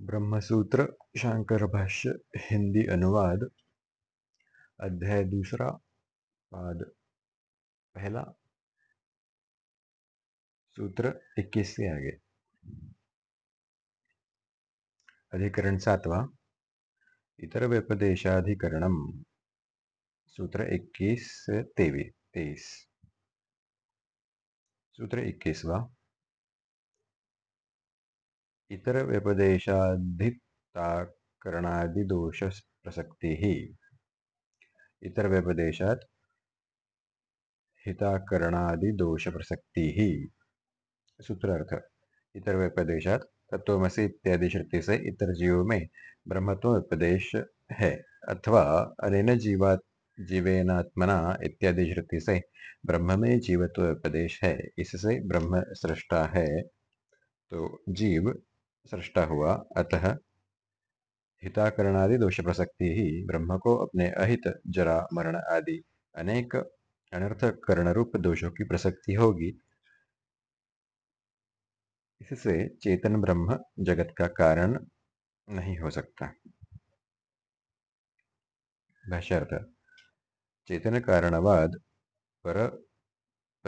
ब्रह्मसूत्र शांकर भाष्य हिंदी अनुवाद, अध्याय दूसरा, पाद पहला, सूत्र 21 से आगे। अधिकरण सातवा, इतर व्यपदेशाधिकरणम सूत्र 21 से तेईस। सूत्र इक्कीसवा इतर व्यपदेशाधिताकरणादि दोष प्रसक्ति ही इतर व्यपदेशात हिताकरणादि दोष प्रसक्ति ही सूत्रार्थ। इतर व्यपदेशात तत्वमसी इत्यादि श्रुति से इतर जीवों में ब्रह्मत्व उपदेश है। अथवा अनेन जीवात जीवेनात्मना इत्यादि श्रुति से ब्रह्म में जीवत्व उपदेश है इससे ब्रह्म सृष्टा है। तो जीव सृष्टा हुआ। अतः हिताकरणादि दोष प्रसक्ति ही ब्रह्म को अपने अहित, जरा, मरण आदि अनेक अनर्थ करण रूप दोषों की प्रसक्ति होगी। इससे चेतन ब्रह्म जगत का कारण नहीं हो सकता। भाष्यार्थ, चेतन कारणवाद पर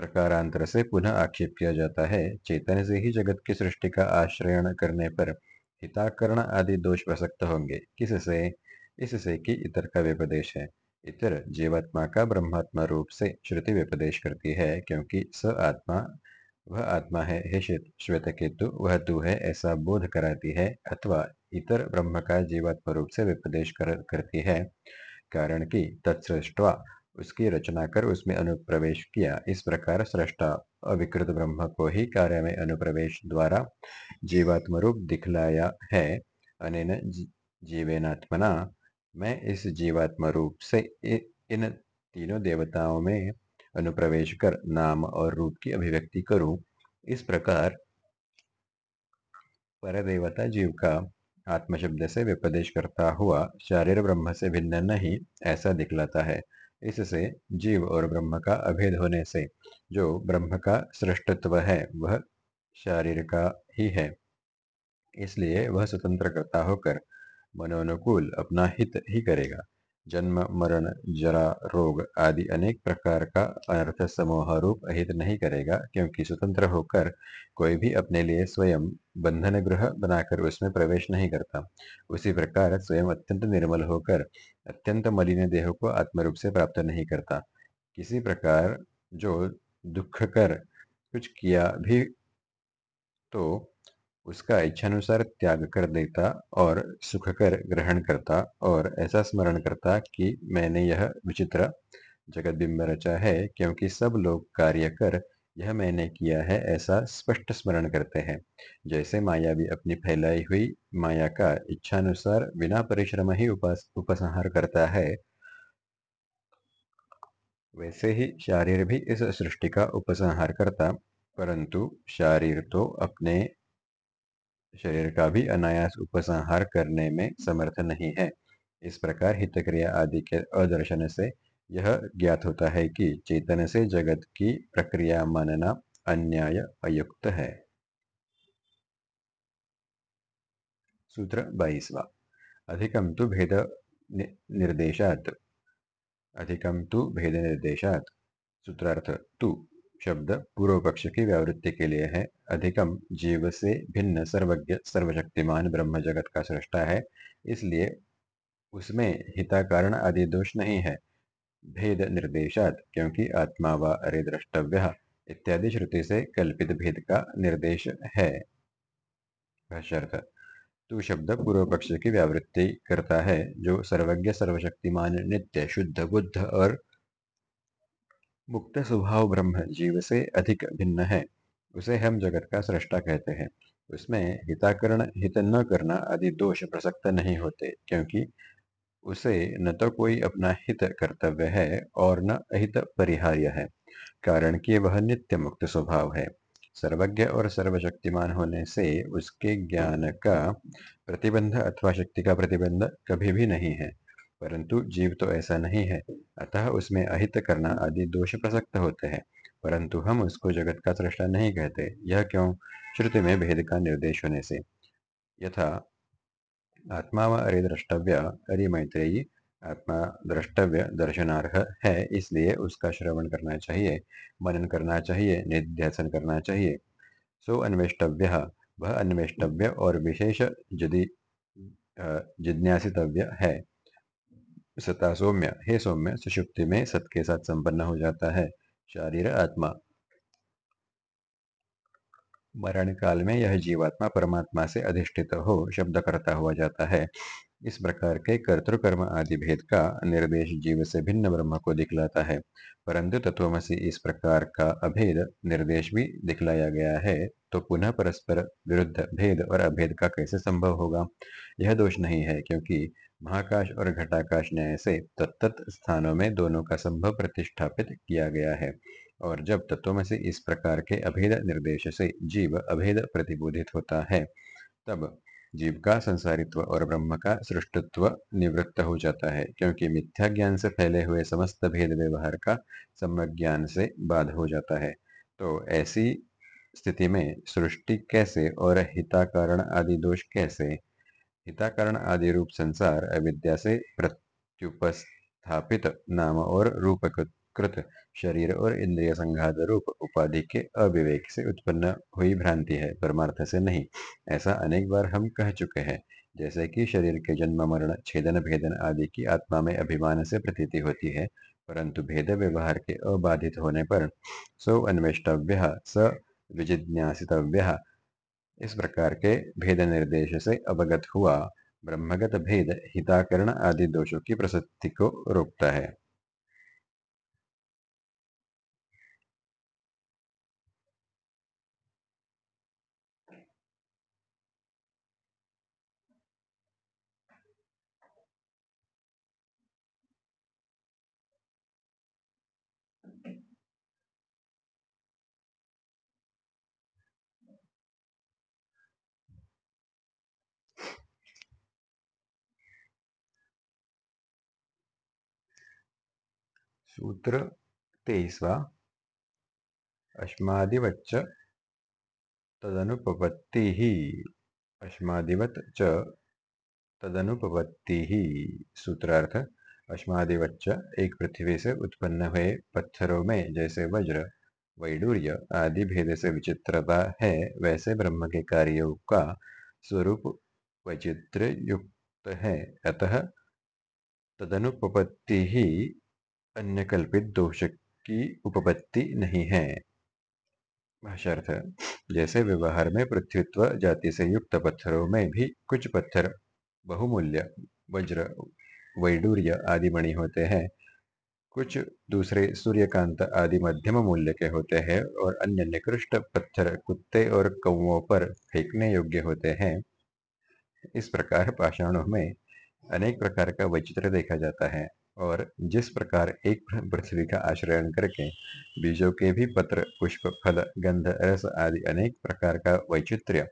प्रकारांतर से पुनः आक्षेप किया जाता है चेतन से ही जगत की सृष्टि का आश्रयण करने पर हिताकरण आदि दोष प्रसक्त होंगे। किससे? इससे कि इतर का व्यपदेश है। इतर जीवात्मा का ब्रह्मात्मा रूप से श्रुति व्यपदेश करती है क्योंकि स आत्मा वह आत्मा है। हे श्वेत केतु वह तू है ऐसा बोध कराती है अथवा इतर ब्रह्म का जीवात्मा रूप से व्यपदेश कर, करती है। कारण कि तत्सृष्टवा उसकी रचना कर उसमें अनुप्रवेश किया। इस प्रकार सृष्टा अविकृत ब्रह्म को ही कार्य में अनुप्रवेश द्वारा जीवात्म रूप दिखलाया है। अनेन जीवेनात्मना, मैं इस जीवात्म रूप से इन तीनों देवताओं में अनुप्रवेश कर नाम और रूप की अभिव्यक्ति करूँ। इस प्रकार परदेवता जीव का आत्मशब्द से व्यपदेश करता हुआ शारीर ब्रह्म से भिन्न नहीं, ऐसा दिखलाता है। इससे जीव और ब्रह्म का अभेद होने से जो ब्रह्म का सृष्टत्व है, वह शारीर का ही है। इसलिए वह स्वतंत्र करता होकर मनोनुकूल अपना हित ही करेगा। जन्म, मरण, जरा, रोग आदि अनेक प्रकार का अनर्थ समूह रूप अहित नहीं करेगा, क्योंकि स्वतंत्र होकर कोई भी अपने लिए स्वयं बंधन ग्रह बनाकर उसमें प्रवेश नहीं करता। उसी प्रकार स्वयं अत्यंत निर्मल होकर अत्यंत मलिन देह को आत्मरूप से प्राप्त नहीं करता। किसी प्रकार जो दुख कर कुछ किया भी तो उसका इच्छानुसार त्याग कर देता और सुख कर ग्रहण करता और ऐसा स्मरण करता कि मैंने यह विचित्र जगत बिंब रचा है, क्योंकि सब लोग कार्य कर यह मैंने किया है, ऐसा स्पष्ट स्मरण करते हैं। जैसे माया भी अपनी फैलाई हुई माया का इच्छानुसार बिना परिश्रम ही उपास, उपसंहार करता है, वैसे ही शारीर भी इस सृष्टि का उपसंहार करता, परंतु शारीर तो अपने शरीर का भी अनायास उपसंहार करने में समर्थ नहीं है। इस प्रकार हितक्रिया आदि के अदर्शन से यह ज्ञात होता है कि चेतन से जगत की प्रक्रिया मानना अन्याय अयुक्त है। सूत्र बाईसवा। अधिकम तो भेद निर्देशात। अधिकम तो भेद निर्देशात। सूत्रार्थ, तु शब्द पूर्व पक्ष की व्यावृत्ति के लिए है। अधिकम जीव से भिन्न सर्वज्ञ सर्वशक्तिमान ब्रह्म जगत का सृष्टा है। इसलिए उसमें हिता कारण आदि दोष नहीं है। भेद निर्देशात, क्योंकि आत्मा व अरे द्रष्टव्य इत्यादि श्रुति से कल्पित भेद का निर्देश है। तू शब्द पूर्व पक्ष की व्यावृत्ति करता है, जो सर्वज्ञ सर्वशक्तिमान नित्य शुद्ध बुद्ध और मुक्त स्वभाव ब्रह्म जीव से अधिक भिन्न है। उसे हम जगत का सृष्टा कहते हैं। उसमें हिताकरण, हित न करना आदि दोष प्रसक्त नहीं होते, क्योंकि उसे न तो कोई अपना हित कर्तव्य है और न अहित परिहार्य है, कारण कि वह नित्य मुक्त स्वभाव है। सर्वज्ञ और सर्वशक्तिमान होने से उसके ज्ञान का प्रतिबंध अथवा शक्ति का प्रतिबंध कभी भी नहीं है। परंतु जीव तो ऐसा नहीं है। अतः उसमें अहित करना आदि दोष प्रसक्त होते हैं। परंतु हम उसको जगत का सृष्टा नहीं कहते। यह क्यों? श्रुति में भेद का निर्देश होने से। यथा, आत्मा व अरे द्रष्टव्य, अरे मैत्रेयी, आत्मा द्रष्टव्य दर्शनार्ह है, इसलिए उसका श्रवण करना चाहिए, मनन करना चाहिए, निध्यासन करना चाहिए। सो अन्वेष्टव्य, वह अन्वेष्टव्य और विशेष यदि जिज्ञासितव्य है। सता सौम्य हे सौम्य सुषुप्ति में सत के साथ संपन्न हो जाता है। शारीर आत्मा। मरण काल में यह जीवात्मा परमात्मा से अधिष्ठित हो शब्द करता हुआ जाता है। इस प्रकार के कर्तृकर्म आदि भेद का निर्देश जीव से भिन्न ब्रह्म को दिखलाता है। परंतु तत्वमसी इस प्रकार का अभेद निर्देश भी दिखलाया गया है तो पुनः परस्पर विरुद्ध भेद और अभेद का कैसे संभव होगा? यह दोष नहीं है क्योंकि महाकाश और घटाकाश न्याय से तत्त स्थानों में दोनों का संभव प्रतिष्ठापित किया गया है। और जब तत्व से इस प्रकार के अभेद निर्देश से जीव अभेद प्रतिबोधित होता है, तब जीव का संसारित्व और ब्रह्म का सृष्टित्व निवृत्त हो जाता है, क्योंकि मिथ्या ज्ञान से फैले हुए समस्त भेद व्यवहार का सम्यक ज्ञान से बाध हो जाता है। तो ऐसी स्थिति में सृष्टि कैसे और हिता कारण आदि दोष कैसे हिताकरण आदि रूप संसार, अविद्या से प्रत्युपस्थापित नाम और रूप कृत शरीर और इंद्रिय संघात रूप उपाधि के अविवेक से उत्पन्न हुई भ्रांति है, परमार्थ से नहीं। ऐसा अनेक बार हम कह चुके हैं, जैसे कि शरीर के जन्म, मरण, छेदन, भेदन आदि की आत्मा में अभिमान से प्रतीति होती है, परंतु भेद व्यवहार के अबाधित होने पर सो अन्वेष्टव्य, स विजिज्ञासितव्य इस प्रकार के भेद निर्देश से अवगत हुआ। ब्रह्मगत भेद, हिताकरण आदि दोषों की प्रसिद्धि को रोकता है। सूत्र तेईसवा अश्मादिवच्च, तदनुपपत्ति। अश्मादिवत च तदनुपपत्ति। सूत्रार्थ, अश्मादिवच्च, एक पृथ्वी से उत्पन्न हुए पत्थरों में, जैसे वज्र, वैडूर्य आदि भेद से विचित्रता है, वैसे ब्रह्म के कार्यों का स्वरूप वैचित्र युक्त है। अतः तदनुपपत्ति ही अन्य कल्पित दोष की उपपत्ति नहीं है। भाषार्थ जैसे व्यवहार में पृथ्वीत्व जाति से युक्त पत्थरों में भी कुछ पत्थर, बहुमूल्य, वज्र, वैडूर्य आदि मणि होते हैं। कुछ दूसरे सूर्यकांत आदि मध्यम मूल्य के होते हैं और अन्य निकृष्ट पत्थर, कुत्ते और कौओं पर फेंकने योग्य होते हैं। इस प्रकार पाषाणों में अनेक प्रकार का वैचित्र देखा जाता है। और जिस प्रकार एक पृथ्वी का आश्रयन करके बीजों के भी पत्र, पुष्प, फल, गंध, रस आदि अनेक प्रकार का वैचित्र्य,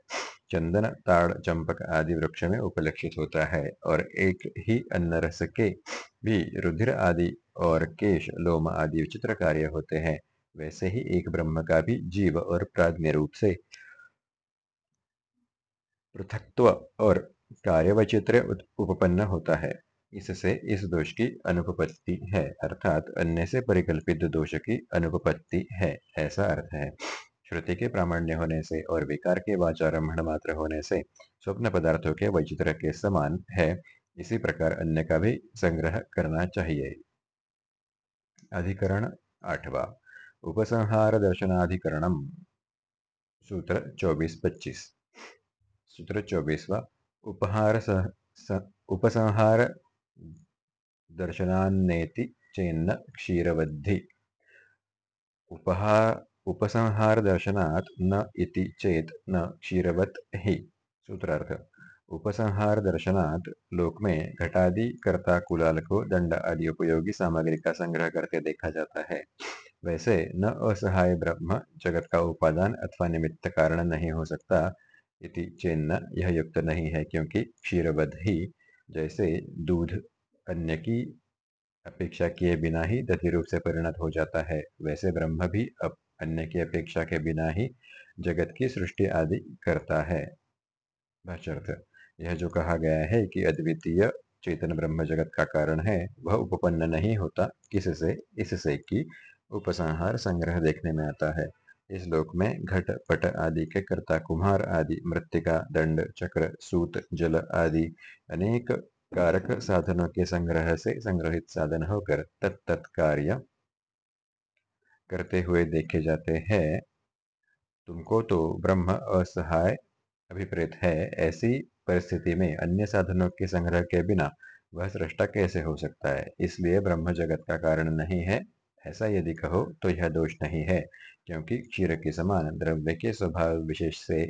चंदन, ताड़, चंपक आदि वृक्ष में उपलक्षित होता है और एक ही अन्न रस के भी रुधिर आदि और केश, लोम आदि विचित्र कार्य होते हैं, वैसे ही एक ब्रह्म का भी जीव और प्राज्ञ रूप से पृथकत्व और कार्य वैचित्र उपपन्न होता है। इससे इस दोष की अनुपपत्ति है, अर्थात अन्य से परिकल्पित दोष की अनुपपत्ति है, ऐसा अर्थ है। श्रुति के प्रामाण्य होने से और विकार के वाचारम्भ मात्र होने से स्वप्न पदार्थों के वैचित्र के समान है, इसी प्रकार अन्य का भी संग्रह करना चाहिए। अधिकरण आठवा, उपसंहार दर्शनाधिकरणम, सूत्र चौबीस पच्चीस। सूत्र चौबीसवा, उपहार सह उपसंहार दर्शनान्नेति चेन्न क्षीरवद्धि। उपसंहार दर्शनात् न इति चेत न क्षीरवत ही। सूत्रार्थ। उपसंहार दर्शनात् लोक में घटादि कर्ता कुलाल को दंड आदि उपयोगी सामग्री का संग्रह करके देखा जाता है। वैसे न असहाय ब्रह्म जगत का उपादान अथवा निमित्त कारण नहीं हो सकता इति चेन्न यह युक्त नहीं है क्योंकि क्षीरवध ही जैसे दूध अन्य की अपेक्षा किए बिना ही दति रूप से परिणत हो जाता है। वैसे ब्रह्म भी अब अन्य की अपेक्षा के बिना ही जगत की सृष्टि आदि करता है। यह जो कहा गया है कि अद्वितीय चेतन ब्रह्म जगत का कारण है, वह उपपन्न नहीं होता। किससे इससे कि उपसंहार संग्रह देखने में आता है। इस लोक में घट पट आदि के कर्ता कुम्हार आदि, मृतिका, दंड, चक्र, सूत, जल आदि अनेक कारक साधनों के संग्रह से संग्रहित साधन होकर तत्त कार्य करते हुए देखे जाते हैं। तुमको तो ब्रह्म असहाय अभिप्रेत है, ऐसी परिस्थिति में अन्य साधनों के संग्रह के बिना वह सृष्टा कैसे हो सकता है? इसलिए ब्रह्म जगत का कारण नहीं है। ऐसा यदि कहो तो यह दोष नहीं है, क्योंकि क्षीर के समान द्रव्य के स्वभाव विशेष से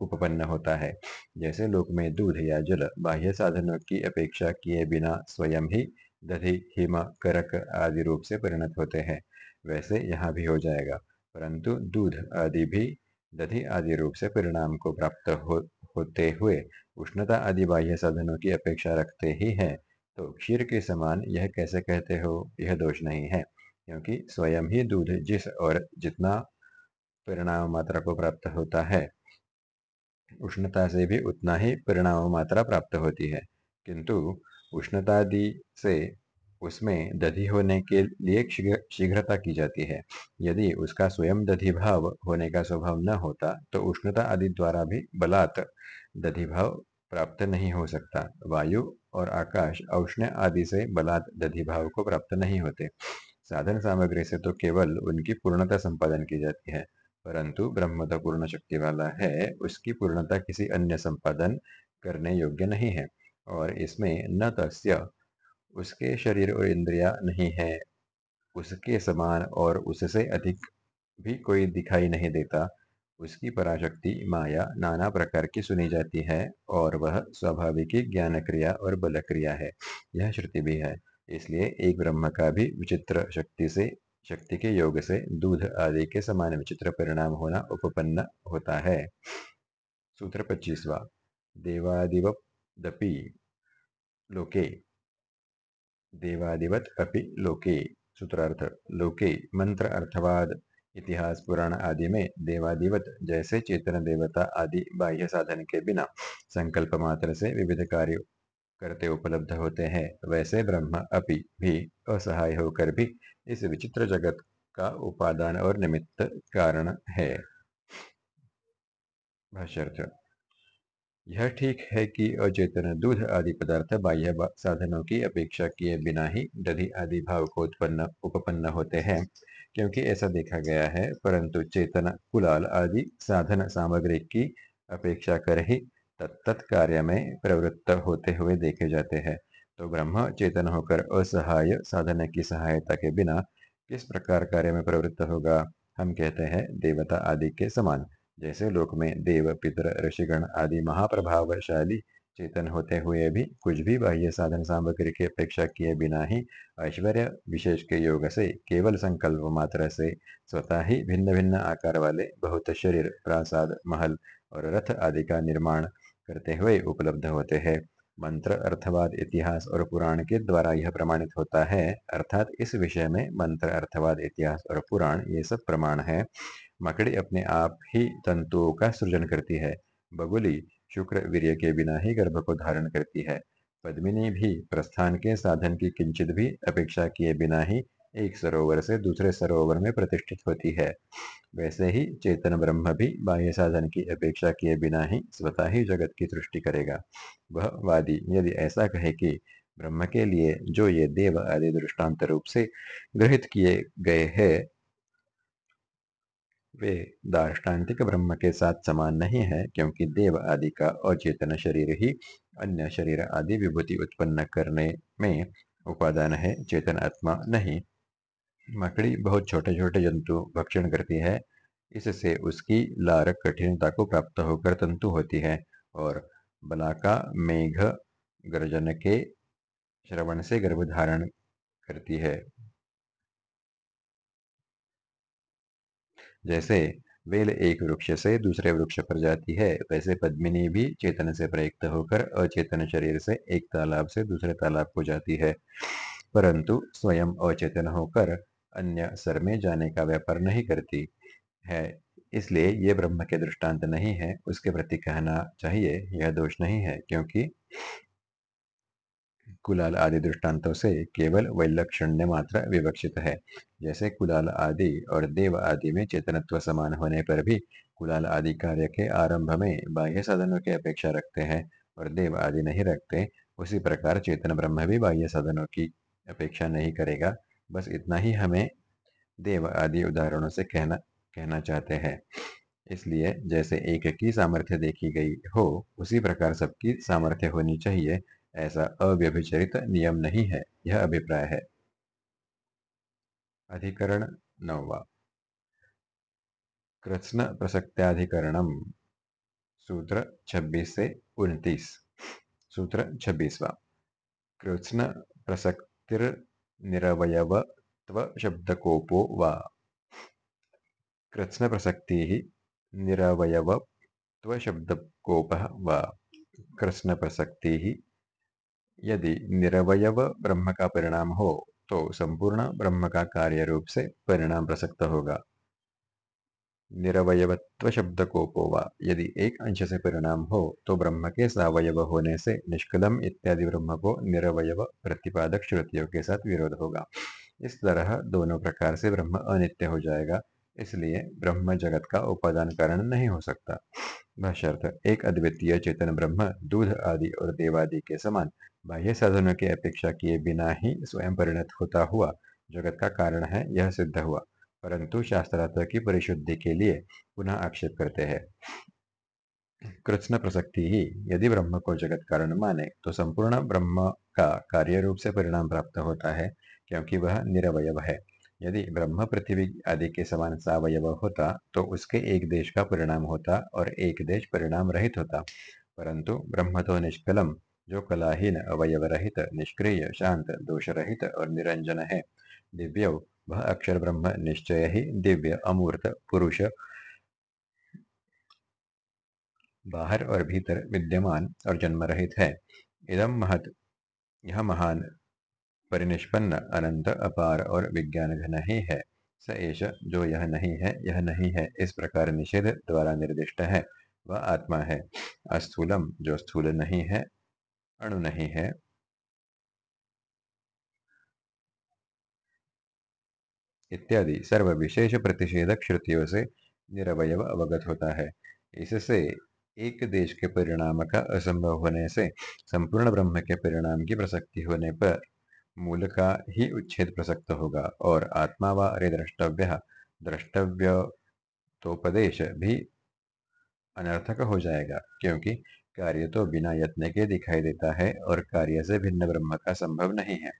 उपपन्न होता है। जैसे लोक में दूध या जल बाह्य साधनों की अपेक्षा किए बिना स्वयं ही दधि हिम करक आदि रूप से परिणत होते हैं। वैसे यहाँ भी हो जाएगा। परंतु दूध आदि भी दधि आदि रूप से परिणाम को प्राप्त हो, होते हुए उष्णता आदि बाह्य साधनों की अपेक्षा रखते ही है। तो क्षीर के समान यह कैसे कहते हो? यह दोष नहीं है क्योंकि स्वयं ही दूध जिस और जितना परिणाम मात्रा को प्राप्त होता है उष्णता से भी उतना ही परिणाम मात्रा प्राप्त होती है। किंतु उष्णतादि से उसमें दधि होने के लिए शीघ्रता की जाती है। यदि उसका स्वयं दधि भाव होने का स्वभाव न होता तो उष्णता आदि द्वारा भी बलात् दधि भाव प्राप्त नहीं हो सकता। वायु और आकाश औष्ण आदि से बलात् दधि भाव को प्राप्त नहीं होते। साधन सामग्री से तो केवल उनकी पूर्णता संपादन की जाती है। परंतु ब्रह्म तो पूर्ण शक्ति वाला है, उसकी पूर्णता किसी अन्य संपादन करने योग्य नहीं है। और इसमें न तस्य उसके शरीर और इंद्रिया नहीं है। उसके समान और उससे अधिक भी कोई दिखाई नहीं देता। उसकी पराशक्ति, माया नाना प्रकार की सुनी जाती है और वह स्वाभाविक ज्ञान क्रिया और बल क्रिया है। यह श्रुति भी है। इसलिए एक ब्रह्म का भी विचित्र शक्ति से शक्ति के योग से दूध आदि के समान विचित्र परिणाम होना उपपन्न होता है। सूत्र पच्चीसवा। देवादिवदपि लोके। देवादिवत अपि लोके। सूत्रार्थ। लोके, मंत्र, अर्थवाद, इतिहास, पुराण आदि में देवादिवत जैसे चेतन देवता आदि बाह्य साधन के बिना संकल्प मात्र से विविध कार्य करते उपलब्ध होते हैं। वैसे ब्रह्म अपि भी असहाय होकर भी इस विचित्र जगत का उपादान और निमित्त कारण है। यह ठीक है कि अचेतन, दूध आदि पदार्थ बाह्य साधनों की अपेक्षा किए बिना ही दधि आदि भाव को उत्पन्न, उपपन्न होते हैं, क्योंकि ऐसा देखा गया है, परंतु चेतन, कुलाल आदि साधन सामग्री की अपेक्षा कर ही तत्त कार्य में प्रवृत्त होते हुए देखे जाते हैं। तो ब्रह्म चेतन होकर असहाय साधन की सहायता के बिना किस प्रकार कार्य में प्रवृत्त होगा? हम कहते हैं देवता आदि के समान। जैसे लोक में देव, पितर, ऋषिगण आदि महाप्रभावशाली चेतन होते हुए भी कुछ भी बाह्य साधन सामग्री की अपेक्षा किए बिना ही ऐश्वर्य विशेष के योग से केवल संकल्प मात्र से स्वतः ही भिन्न भिन्न आकार वाले बहुत शरीर, प्रासाद, महल और रथ आदि का निर्माण करते हुए उपलब्ध होते हैं। मंत्र, अर्थवाद, इतिहास और पुराण के द्वारा यह प्रमाणित होता है। अर्थात इस विषय में मंत्र, अर्थवाद, इतिहास और पुराण ये सब प्रमाण है। मकड़ी अपने आप ही तंतुओं का सृजन करती है। बगुली शुक्र वीर्य के बिना ही गर्भ को धारण करती है। पद्मिनी भी प्रस्थान के साधन की किंचित भी अपेक्षा किए बिना ही एक सरोवर से दूसरे सरोवर में प्रतिष्ठित होती है। वैसे ही चेतन ब्रह्म भी बाह्य साधन की अपेक्षा किए बिना ही स्वतः ही जगत की सृष्टि करेगा। वह वादी, यदि ऐसा कहे कि ब्रह्म के लिए जो ये देव आदि दृष्टांत रूप से ग्रहित किए गए हैं, वे दार्ष्टान्तिक ब्रह्म के साथ समान नहीं है, क्योंकि देव आदि का अचेतन शरीर ही अन्य शरीर आदि विभूति उत्पन्न करने में उपादान है, चेतन आत्मा नहीं। मकड़ी बहुत छोटे छोटे जंतु भक्षण करती है। इससे उसकी लार कठिनता को प्राप्त होकर तंतु होती है और बलाका मेघ गर्जन के श्रवण से गर्भ धारण करती है। जैसे वेल एक वृक्ष से दूसरे वृक्ष पर जाती है, वैसे पद्मिनी भी चेतन से प्रयुक्त होकर अचेतन शरीर से एक तालाब से दूसरे तालाब को जाती है। परंतु स्वयं अचेतन होकर अन्य सर में जाने का व्यापार नहीं करती है। इसलिए ये ब्रह्म के दृष्टांत नहीं है। उसके प्रति कहना चाहिए, यह दोष नहीं है, क्योंकि कुलाल आदि दृष्टांतों से केवल वैलक्षण्य मात्र विवक्षित है। जैसे कुलाल आदि और देव आदि में चेतनत्व समान होने पर भी कुलाल आदि कार्य के आरंभ में बाह्य साधनों की अपेक्षा रखते हैं और देव आदि नहीं रखते, उसी प्रकार चेतन ब्रह्म भी बाह्य साधनों की अपेक्षा नहीं करेगा। बस इतना ही हमें देव आदि उदाहरणों से कहना कहना चाहते हैं। इसलिए जैसे एक की सामर्थ्य देखी गई हो, उसी प्रकार सबकी सामर्थ्य होनी चाहिए, ऐसा अव्यभिचरित नियम नहीं है, यह अभिप्राय है। अधिकरण नौवा। कृष्ण प्रसक्त्याधिकरणम। सूत्र 26 से 29 सूत्र 26वां कृष्ण प्रसक्तिर निरवयवत्व शब्दकोपो वा। कृत्स्नप्रसक्तिः निरवयवत्व शब्दकोपः वा। कृष्ण प्रसक्ति यदि निरवयव ब्रह्म का परिणाम हो तो संपूर्ण ब्रह्म का कार्य रूप से परिणाम प्रसक्त होगा। निरवयवत्व शब्द को पोवा यदि एक अंश से परिणाम हो तो ब्रह्म के सवयव होने से निष्कलम इत्यादि ब्रह्म को निरवयव प्रतिपादक श्रुतियों के साथ विरोध होगा। इस तरह दोनों प्रकार से ब्रह्म अनित्य हो जाएगा, इसलिए ब्रह्म जगत का उपादान कारण नहीं हो सकता। भाष्यर्थ, एक अद्वितीय चेतन ब्रह्म, दूध आदि और देवादि के समान, बाह्य साधनों की अपेक्षा किए बिना ही स्वयं परिणत होता हुआ, जगत का कारण है, यह सिद्ध हुआ। परंतु शास्त्रार्थ की परिशुद्धि के लिए पुनः आक्षेप करते हैं। कृष्ण प्रसक्ति ही, यदि ब्रह्म को जगत कारण माने तो संपूर्ण ब्रह्म का कार्य रूप से परिणाम प्राप्त होता है, क्योंकि वह निरवय है। यदि ब्रह्म पृथ्वी आदि के समान सवयव होता तो उसके एक देश का परिणाम होता और एक देश परिणाम रहित होता। परंतु ब्रह्म तो निष्कलम, जो कलाहीन अवयव रहित निष्क्रिय, शांत दोष रहित और निरंजन है। दिव्य वह अक्षर ब्रह्म, निश्चय ही, दिव्य, अमूर्त, पुरुष। बाहर और भीतर विद्यमान और जन्म रहित है। इदम महत, यह महान, परिनिष्पन्न, अनंत, अपार और विज्ञान घन ही है। स एष, जो यह नहीं है, यह नहीं है। इस प्रकार निषेध द्वारा निर्दिष्ट है। वह आत्मा है। अस्थूलम, जो स्थूल नहीं है, अणु नहीं है। इत्यादि। सर्व विशेष प्रतिषेधक श्रुतियों से निरवय अवगत होता है। इससे एक देश के परिणाम का असंभव होने से, संपूर्ण ब्रह्म के परिणाम की प्रसक्ति होने पर मूल का ही उच्छेद प्रसक्त होगा और आत्मा व अरे द्रष्टव्य द्रष्टव्य तोपदेश भी अनर्थक हो जाएगा, क्योंकि कार्य तो बिना यत्न के दिखाई देता है और कार्य से भिन्न ब्रह्म का संभव नहीं है।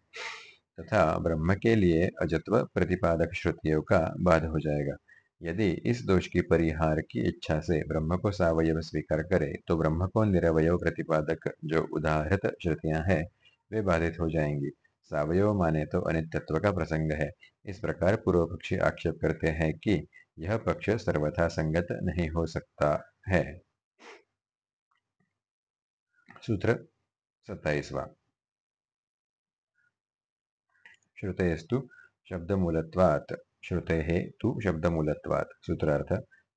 तथा ब्रह्म के लिए अजत्व प्रतिपादक श्रुतियों का बाध हो जाएगा। यदि इस दोष की परिहार की इच्छा से ब्रह्म को सवयव स्वीकार करे तो ब्रह्म को निरवय प्रतिपादक जो उदाहरित श्रुतियाँ हैं, वे बाधित हो जाएँगी। सवयव माने तो अनित्यत्व का प्रसंग है। इस प्रकार पूर्व पक्षी आक्षेप करते हैं कि यह पक्ष सर्वथा संगत नहीं हो सकता है। सूत्र सत्ताईसवा। श्रुतेस्तु शब्दमूलत्वात्। श्रुते तु शब्दमूलत्वात्। सूत्रार्थ,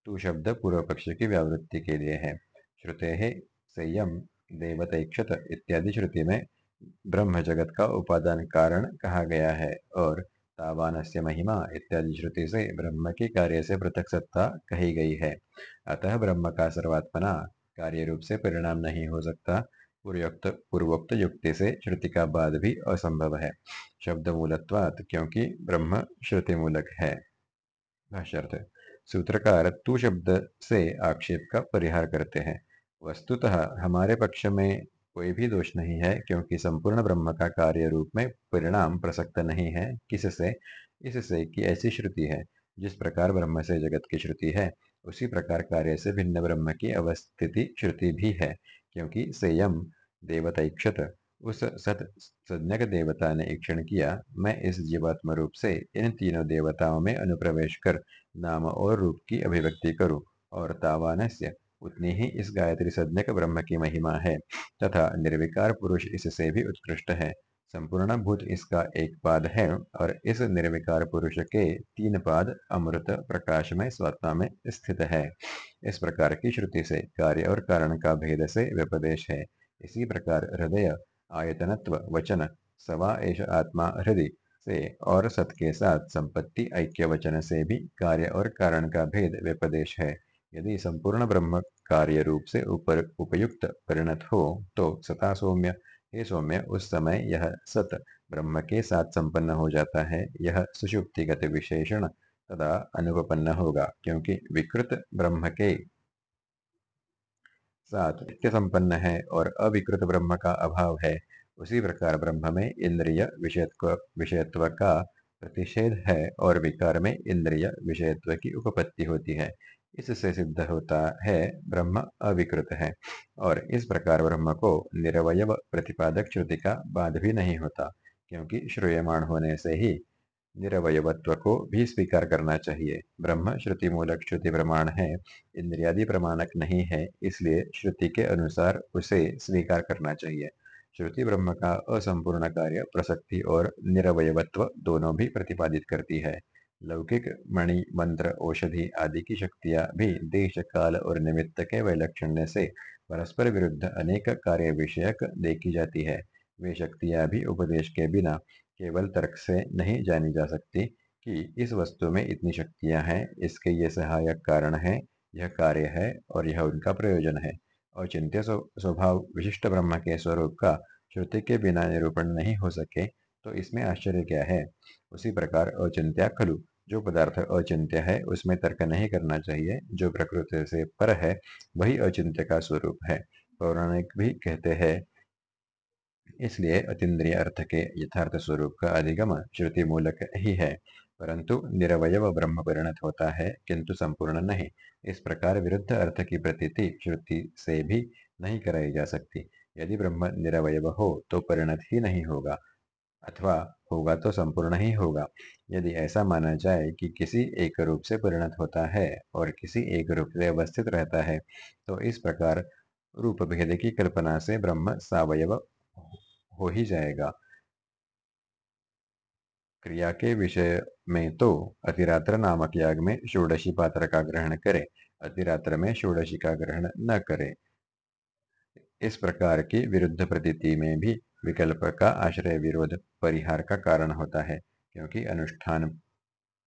तू शब्द पूर्व पक्ष की व्यावृत्ति के लिए है श्रुते संयम, देवतैक्षत इत्यादि श्रुति में ब्रह्म जगत का उपादान कारण कहा गया है। और तावान से महिमा इत्यादि श्रुति से ब्रह्म की कार्य से पृथक सत्ता कही गई है। अतः ब्रह्म का सर्वात्मना कार्य रूप से परिणाम नहीं हो सकता। पूर्वोक्त पूर्वोक्त युक्ति से श्रुति का बाद भी असंभव है। शब्द मूलत्वात क्योंकि ब्रह्म श्रुति मूलक है। सूत्रकार तू शब्द से आक्षेप का परिहार करते हैं। वस्तुतः हमारे पक्ष में कोई भी दोष नहीं है क्योंकि संपूर्ण ब्रह्म का कार्य रूप में परिणाम प्रसक्त नहीं है। किससे? इससे कि ऐसी श्रुति है, जिस प्रकार ब्रह्म से जगत की श्रुति है, उसी प्रकार कार्य से भिन्न ब्रह्म की अवस्थिति श्रुति भी है। क्योंकि संयम देवतैक्षत उस सत सज्ञक देवता ने ईक्षण किया, मैं इस जीवात्म रूप से इन तीनों देवताओं में अनुप्रवेश कर नाम और रूप की अभिव्यक्ति करूँ, और तावानस्य उतनी ही इस गायत्री सज्ञक ब्रह्म की महिमा है, तथा निर्विकार पुरुष इससे भी उत्कृष्ट है। संपूर्ण भूत इसका एक पाद है और इस निर्विकार पुरुष के तीन पाद अमृत प्रकाश में स्वत्ता में स्थित है। इस प्रकार की श्रुति से कार्य और कारण का भेद से व्यपदेश है। इसी प्रकार हृदय, आयतनत्व, वचन, सवा एष आत्मा, हृदय से और सत के साथ संपत्ति, ऐक्य, वचन से भी कार्य और कारण का भेद व्यपदेश है। यदि संपूर्ण ब्रह्म कार्य रूप से ऊपर उपयुक्त परिणत हो तो सता सौम्य हे सौम्य उस समय यह सत ब्रह्म के साथ संपन्न हो जाता है। यह सुषुप्तिगत विशेषण तदा अनुपन्न होगा, क्योंकि विकृत ब्रह्म के साथ नित्य संपन्न है और अविकृत ब्रह्म का अभाव है। उसी प्रकार ब्रह्म में इंद्रिय विषयत्व विषयत्व का प्रतिषेध है और विकार में इंद्रिय विषयत्व की उपपत्ति होती है। इससे सिद्ध होता है, ब्रह्म अविकृत है। और इस प्रकार ब्रह्म को निरवय प्रतिपादक श्रुति का बाध भी नहीं होता, क्योंकि श्रूयमाण होने से ही निरवयत्व को भी स्वीकार करना चाहिए। ब्रह्म श्रुति मूलक श्रुति प्रमाण है, इंद्रियादि प्रमाणक नहीं है, इसलिए श्रुति के अनुसार उसे स्वीकार करना चाहिए। श्रुति ब्रह्म का असंपूर्ण कार्य प्रसक्ति और निरवयवत्व दोनों भी प्रतिपादित करती है। लौकिक मणि, मंत्र, औषधि आदि की शक्तियाँ भी देश, काल और निमित्त के वैलक्षण्य से परस्पर विरुद्ध अनेक कार्य विषयक देखी जाती है। वे शक्तियाँ भी उपदेश के बिना केवल तर्क से नहीं जानी जा सकती कि इस वस्तु में इतनी शक्तियाँ हैं, इसके ये सहायक कारण है, यह कार्य है और यह उनका प्रयोजन है। और चिंत्य स्वभाव विशिष्ट ब्रह्म के स्वरूप का श्रुति के बिना निरूपण नहीं हो सके तो इसमें आश्चर्य क्या है? उसी प्रकार अचिंत्या खलु। जो पदार्थ अचिंत्य है, उसमें तर्क नहीं करना चाहिए। जो प्रकृति से पर है, वही अचिंत्य का स्वरूप है। पौराणिक भी कहते हैं, इसलिए अतीन्द्रिय अर्थ के यथार्थ स्वरूप का अधिगम श्रुति मूलक ही है। परंतु निरवय ब्रह्म परिणत होता है, किंतु संपूर्ण नहीं। इस प्रकार विरुद्ध अर्थ की प्रतीति श्रुति से भी नहीं कराई जा सकती। यदि ब्रह्म निरवय हो तो परिणत ही नहीं होगा। अथवा होगा तो संपूर्ण ही होगा। यदि ऐसा माना जाए कि किसी एक रूप से परिणत होता है और किसी एक रूप से अवस्थित रहता है तो इस प्रकार रूप भेद की कल्पना से ब्रह्म सावयव हो ही जाएगा। क्रिया के विषय में तो अतिरात्र नामक याग में षोडशी पात्र का ग्रहण करे, अतिरात्र में षोडशी का ग्रहण न करे। इस प्रकार की विरुद्ध प्रतीति में भी विकल्प का आश्रय विरोध परिहार का कारण होता है, क्योंकि अनुष्ठान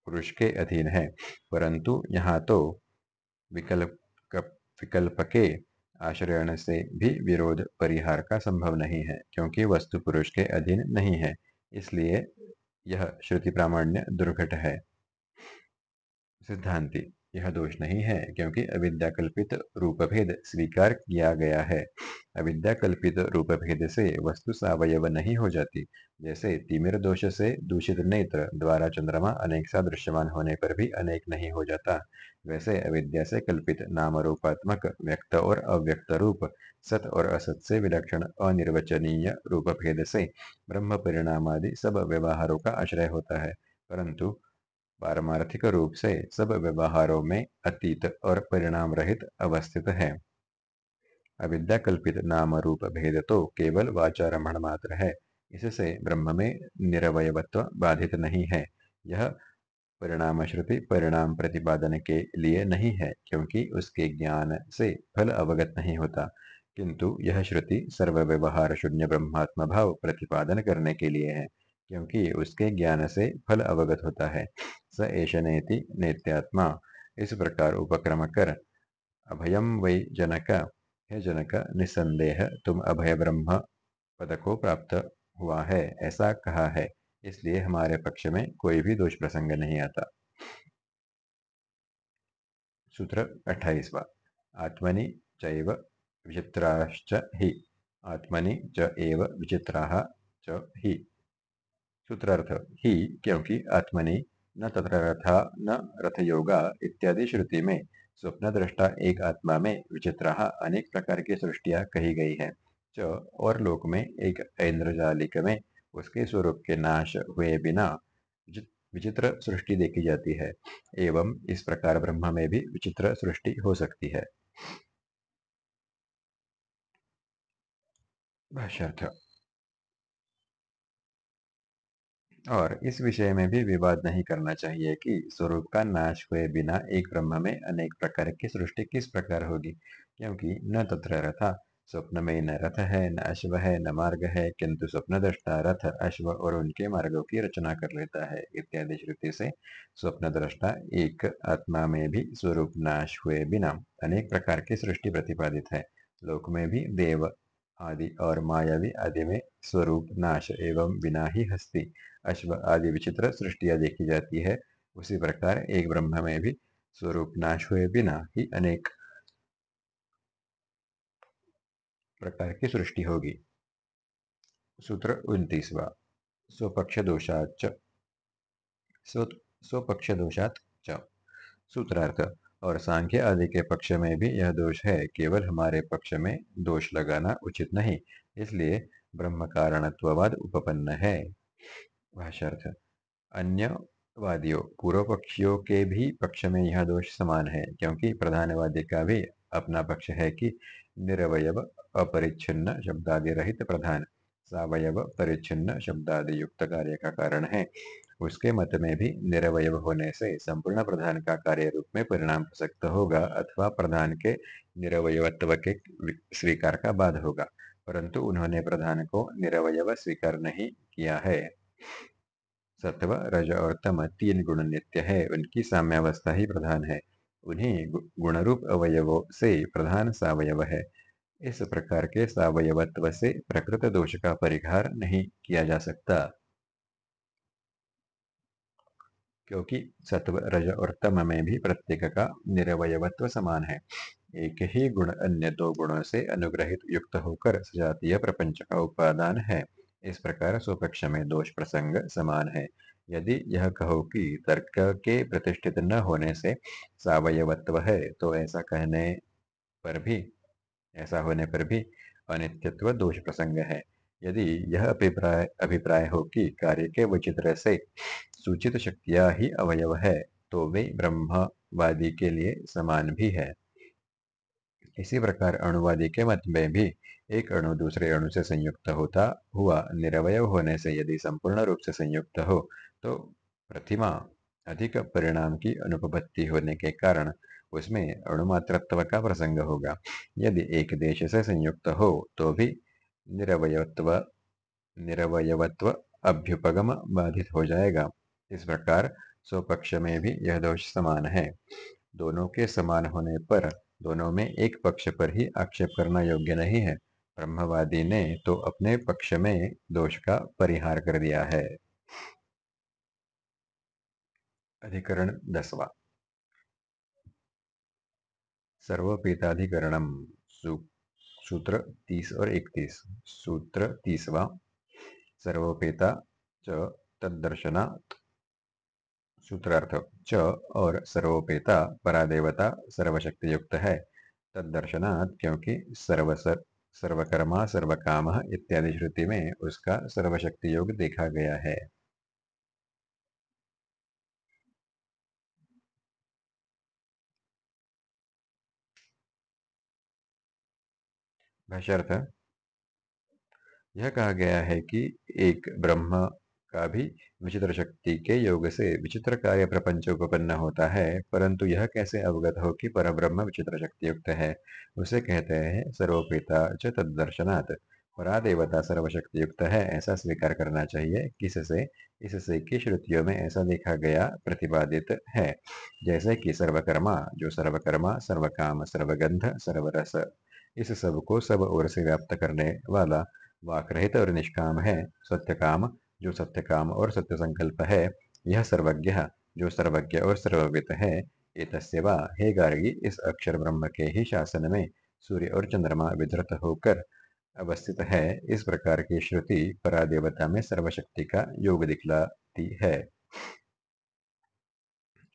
पुरुष के अधीन है। परंतु यहाँ तो विकल्प विकल्प के आश्रयण से भी विरोध परिहार का संभव नहीं है, क्योंकि वस्तु पुरुष के अधीन नहीं है, इसलिए यह श्रुति प्रामाण्य दुर्घट है। सिद्धांति यह दोष नहीं है, क्योंकि अविद्या कल्पित रूप भेद स्वीकार किया गया है। अविद्या रूप भेद से वस्तु सवयव नहीं हो जाती, जैसे तिमिर दोष से दूषित नेत्र द्वारा चंद्रमा अनेक सा दृश्यमान होने पर भी अनेक नहीं हो जाता। वैसे अविद्या से कल्पित नाम रूपात्मक व्यक्त और अव्यक्त रूप, सत और असत से विलक्षण अनिर्वचनीय रूप भेद से ब्रह्म परिणाम आदि सब व्यवहारों का आश्रय होता है। परंतु पारमार्थिक रूप से सब व्यवहारों में अतीत और परिणाम रहित अवस्थित है। अविद्या कल्पित नाम रूप भेद तो केवल वाचारमण मात्र है, इससे ब्रह्म में निरवयत्व बाधित नहीं है। यह परिणाम श्रुति परिणाम प्रतिपादन के लिए नहीं है, क्योंकि उसके ज्ञान से फल अवगत नहीं होता। किंतु यह श्रुति सर्व व्यवहार शून्य ब्रह्मात्म भाव प्रतिपादन करने के लिए है। क्योंकि उसके ज्ञान से फल अवगत होता है। स एष नेति नेत्यात्मा। इस प्रकार उपक्रम कर। अभयम वै जनक। हे जनक निसंदेह तुम अभय ब्रह्म पद को प्राप्त हुआ है, ऐसा कहा है। इसलिए हमारे पक्ष में कोई भी दोष प्रसंग नहीं आता। सूत्र अट्ठाईसवा आत्मनि चैव विचित्राश्च ही। आत्मनि च एव विचित्राः च ही। सूत्रार्थ, ही क्योंकि आत्मनि, न तथा रथा, न रथ योगा इत्यादि श्रुति में। स्वप्न दृष्टा एक आत्मा में, विचित्र अनेक प्रकार की सृष्टियाँ कही गई है। च, और लोक में, एक ऐन्द्रजालिक में, उसके स्वरूप के नाश हुए बिना विचित्र सृष्टि देखी जाती है। एवं इस प्रकार ब्रह्म में भी विचित्र सृष्टि हो सकती है। और इस विषय में भी विवाद नहीं करना चाहिए कि स्वरूप का नाश हुए बिना एक ब्रह्म में अनेक प्रकार की सृष्टि किस प्रकार होगी। क्योंकि न तत्र रथा, स्वप्न में न रथ है, न अश्व है, न मार्ग है, किंतु स्वप्न दृष्टा रथ, अश्व और उनके मार्गों की रचना कर लेता है। इत्यादि श्रुति से स्वप्न दृष्टा एक आत्मा में भी स्वरूप नाश हुए बिना अनेक प्रकार की सृष्टि प्रतिपादित है। लोक में भी देव आदि और मायावी आदि में स्वरूप नाश एवं बिना ही हस्ती अश्व आदि विचित्र सृष्टियाँ देखी जाती है। उसी प्रकार एक ब्रह्म में भी स्वरूप नाश हुए बिना ही अनेक प्रकार की सृष्टि होगी। सूत्र उन्तीसवा। स्वपक्ष दोषाच स्वपक्ष दोषात च। सूत्रार्थ, और सांख्य आदि के पक्ष में भी यह दोष है, केवल हमारे पक्ष में दोष लगाना उचित नहीं, इसलिए ब्रह्म कारणत्ववाद उपपन्न है। भाष्यर्थ अन्यवादियों पूर्व पक्षियों के भी पक्ष में यह दोष समान है, क्योंकि प्रधानवादी का भी अपना पक्ष है कि निरवयव अपरिच्छिन्न शब्दादि रहित प्रधान। सवयव परिच्छिन्न शब्दादि युक्त कार्य का कारण है। उसके मत में भी निरवय होने से संपूर्ण प्रधान का कार्य रूप में परिणाम प्रसक्त होगा अथवा प्रधान के निरवयत्व के स्वीकार का बाद होगा, परंतु उन्होंने प्रधान को निरवय स्वीकार नहीं किया है। सत्व, रज और तम तीन गुण नित्य है, उनकी साम्यावस्था ही प्रधान है। उन्हीं गुणरूप अवयवों से प्रधान सावयव है। इस प्रकार के सावयवत्व से प्रकृत दोष का परिहार नहीं किया जा सकता। क्योंकि सत्व, रज और तम में भी प्रत्येक का निरवयत्व समान है। एक ही गुण अन्य दो गुणों से अनुग्रहित युक्त होकर सजातीय प्रपंच का उपादान है। इस प्रकार स्वपक्ष में दोष प्रसंग समान है। यदि यह कहो कि तर्क के प्रतिष्ठित न होने से सावयवत्व है तो ऐसा कहने पर भी, ऐसा होने पर भी अनित्यत्व दोष प्रसंग है। यदि यह अभिप्राय अभिप्राय हो कि कार्य के विचित्र से सूचित शक्तियाँ ही अवयव है तो वे ब्रह्मवादी के लिए समान भी है। इसी प्रकार अणुवादी के मत में भी एक अणु दूसरे अणु से संयुक्त होता हुआ निरवय होने से यदि संपूर्ण रूप से संयुक्त हो तो प्रतिमा अधिक परिणाम की अनुपत्ति होने के कारण उसमें अणुमात्रत्व का प्रसंग होगा। यदि एक देश से संयुक्त हो तो भी निरवयत्व निरवयत्व अभ्युपगम बाधित हो जाएगा। इस प्रकार स्वपक्ष में भी यह दोष समान है। दोनों के समान होने पर दोनों में एक पक्ष पर ही आक्षेप करना योग्य नहीं है। ब्रह्मवादी ने तो अपने पक्ष में दोष का परिहार कर दिया है। अधिकरण दसवा। सर्वपेताधिकरणम सूत्र तीस और इकतीस। सूत्र तीसवा। सर्वपेता च तदर्शनात् सूत्रार्थ च और सर्वोपेता, परादेवता सर्वशक्ति युक्त है। तदर्शनात् क्योंकि सर्वसर सर्वकर्मा, सर्वकाम इत्यादि श्रुति में उसका सर्वशक्ति योग देखा गया है। यह कहा गया है कि एक ब्रह्म का भी विचित्र शक्ति के योग से विचित्र कार्य प्रपंच उपपन्न होता है, परंतु यह कैसे अवगत हो कि पर ब्रह्म विचित्र शक्ति युक्त है? उसे कहते हैं सर्वोपेता च तदर्शनात् परा देवता सर्वशक्ति युक्त है, ऐसा स्वीकार करना चाहिए। किससे? इससे की श्रुतियों में ऐसा देखा गया प्रतिपादित है, जैसे कि सर्वकर्मा, जो सर्वकर्मा, सर्वकाम, सर्वगंध, सर्वरस, इस सबको सब ओर से व्याप्त करने वाला वाक रहित और निष्काम है। सत्य काम जो सत्य काम और सत्य संकल्प है, यह सर्वज्ञ, जो सर्वज्ञ और सर्ववित है एतस्वा हे गार्गी, इस अक्षर ब्रह्म के ही शासन में सूर्य और चंद्रमा विधृत होकर अवस्थित है। इस प्रकार की श्रुति परादेवता में सर्वशक्ति का योग दिखलाती है।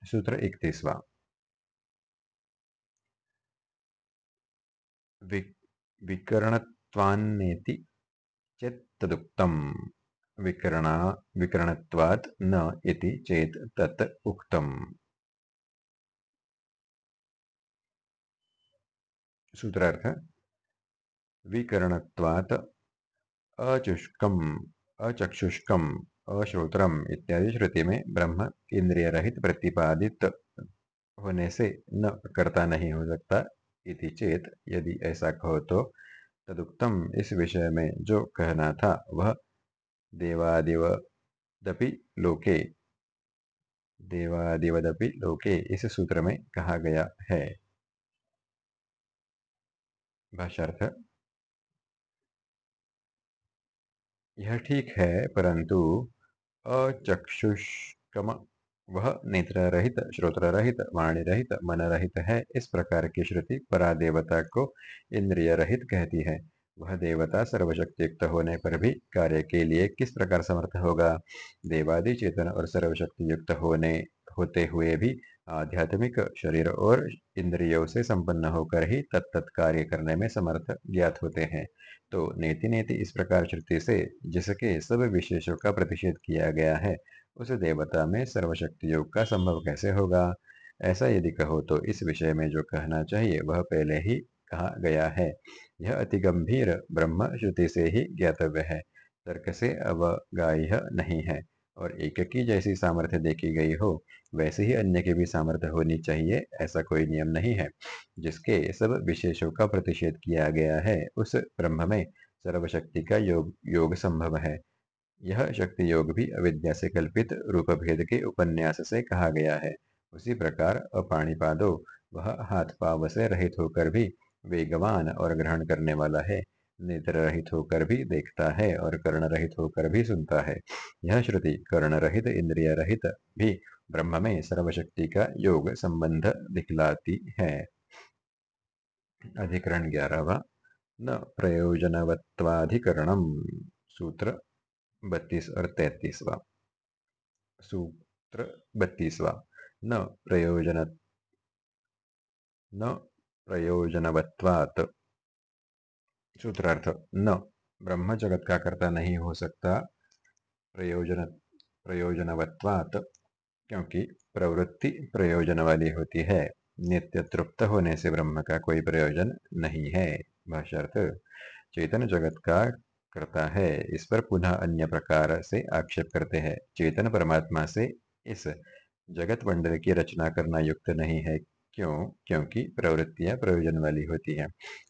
सूत्र इकतीसवा। विकरणत्वान्नेति चेत् तदुक्तम् विकरणा, विकरणत्वात् न इति चेत् तत् उक्तम्। सूत्रार्थ, विकरणत्वात् अचुष्कम, अचक्षुष्कम, अश्रोत्रम इत्यादि श्रुति में ब्रह्म इंद्रिय रहित प्रतिपादित होने से न कर्ता नहीं हो सकता इति चेत यदि ऐसा कहो तो तदुक्तम। इस विषय में जो कहना था वह देवादिवदपि लोके। देवादिवदपि लोके, इस सूत्र में कहा गया है। भाषार्थ यह ठीक है, परंतु अचक्षुष्कम, वह नेत्र रहित श्रोत्र रहित वाणी रहित मन रहित है। इस प्रकार की श्रुति परा देवता को इंद्रिय रहित कहती है। वह देवता सर्वशक्तियुक्त होने पर भी कार्य के लिए किस प्रकार समर्थ होगा? देवादि चेतन और सर्वशक्ति युक्त होने, होते हुए भी आध्यात्मिक शरीर और इंद्रियों से संपन्न होकर ही तत्त कार्य करने में समर्थ ज्ञात होते हैं। तो नेति नेति इस प्रकार श्रुति से, जिसके सब विशेषों का प्रतिषेध किया गया है, उस देवता में सर्वशक्ति योग का संभव कैसे होगा? ऐसा यदि कहो तो इस विषय में जो कहना चाहिए, वह पहले ही कहा गया है। यह अति गंभीर ब्रह्म श्रुति से ही ज्ञातव्य है। तर्क से अवगाह्य नहीं है और एक की जैसी सामर्थ्य देखी गई हो, वैसे ही अन्य की भी सामर्थ्य होनी चाहिए, ऐसा कोई नियम नहीं है। जिसके सब विशेषों का प्रतिषेध किया गया है, उस ब्रह्म में सर्वशक्ति का योग योग संभव है। यह शक्ति योग भी अविद्या से कल्पित रूप भेद के उपन्यास से कहा गया है। उसी प्रकार अपाणिपादो, वह हाथ पाव से रहित होकर भी वेगवान और ग्रहण करने वाला है। नेत्र रहित होकर भी देखता है और कर्ण रहित होकर भी सुनता है। यह श्रुति कर्ण रहित इंद्रिय रहित भी ब्रह्म में सर्वशक्ति का योग संबंध दिखलाती है। अधिकरण ग्यारहवा, न प्रयोजनवत्वाधिकरणम, सूत्र बत्तीस और तैतीसवा। सूत्र बत्तीसवा, न प्रयोजन न प्रयोजनवत्वात्। सूत्रार्थ, न ब्रह्म जगत का कर्ता नहीं हो सकता। प्रयोजन, प्रयोजनवत्वात्, क्योंकि प्रवृत्ति प्रयोजन वाली होती है। नित्य तृप्त होने से ब्रह्म का कोई प्रयोजन नहीं है। भाषार्थ चेतन जगत का करता है। इस पर पुनः अन्य प्रकार से आक्षेप करते हैं। चेतन परमात्मा से इस जगत मंडल की रचना करना युक्त नहीं है। क्यों? क्योंकि प्रवृत्तियाँ प्रयोजन वाली होती है।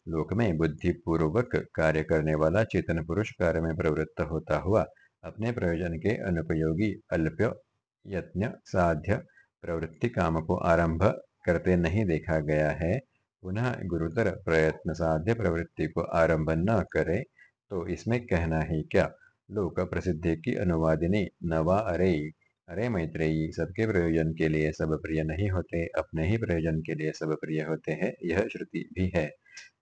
लोक में बुद्धि पूर्वक कार्य करने वाला चेतन पुरुष कार्य में प्रवृत्त होता हुआ अपने प्रयोजन के अनुपयोगी, अल्प्य, यत्न, साध्य प्रवृत्ति काम को आरंभ करते नहीं देखा गया है। पुनः गुरुतर प्रयत्न साध्य प्रवृत्ति को आरंभ न करे तो इसमें कहना ही क्या? लोक प्रसिद्धि की अनुवादिनी नवा अरे अरे मैत्रेयी, सबके प्रयोजन के लिए सब प्रिय नहीं होते, अपने ही प्रयोजन के लिए सब प्रिय होते हैं, यह श्रुति भी है,